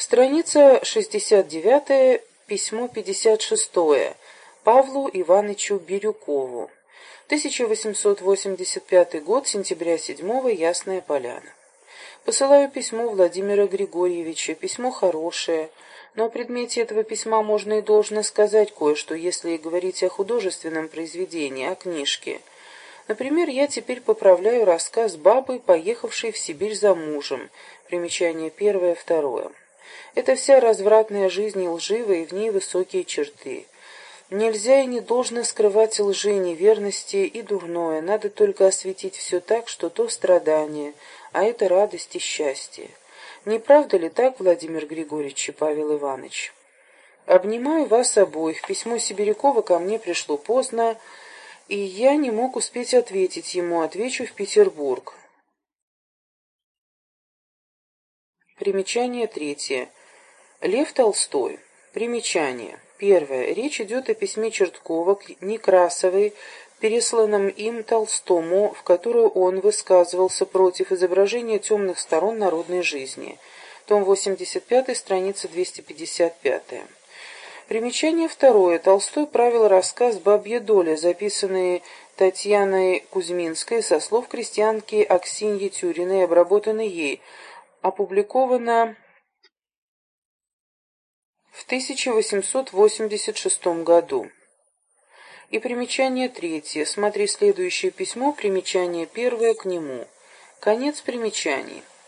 Страница 69, письмо 56 Павлу Ивановичу Бирюкову. 1885 год, сентября 7 Ясная Поляна. Посылаю письмо Владимира Григорьевича, письмо хорошее, но о предмете этого письма можно и должно сказать кое-что, если говорить о художественном произведении, о книжке. Например, я теперь поправляю рассказ бабы, поехавшей в Сибирь за мужем. Примечание первое, второе. Это вся развратная жизнь и лживая, и в ней высокие черты. Нельзя и не должно скрывать лжи, неверности и дурное, надо только осветить все так, что то страдание, а это радость и счастье. Не правда ли так, Владимир Григорьевич и Павел Иванович? Обнимаю вас обоих. Письмо Сибирякова ко мне пришло поздно, и я не мог успеть ответить ему. Отвечу в Петербург. Примечание третье. Лев Толстой. Примечание. Первое. Речь идет о письме Черткова к Некрасовой, пересланном им Толстому, в которую он высказывался против изображения темных сторон народной жизни. Том 85, страница 255. Примечание второе. Толстой правил рассказ «Бабья доля», записанный Татьяной Кузьминской со слов крестьянки Аксиньи Тюриной, обработанный ей, опубликовано в 1886 году. И примечание третье. Смотри следующее письмо, примечание первое к нему. Конец примечаний.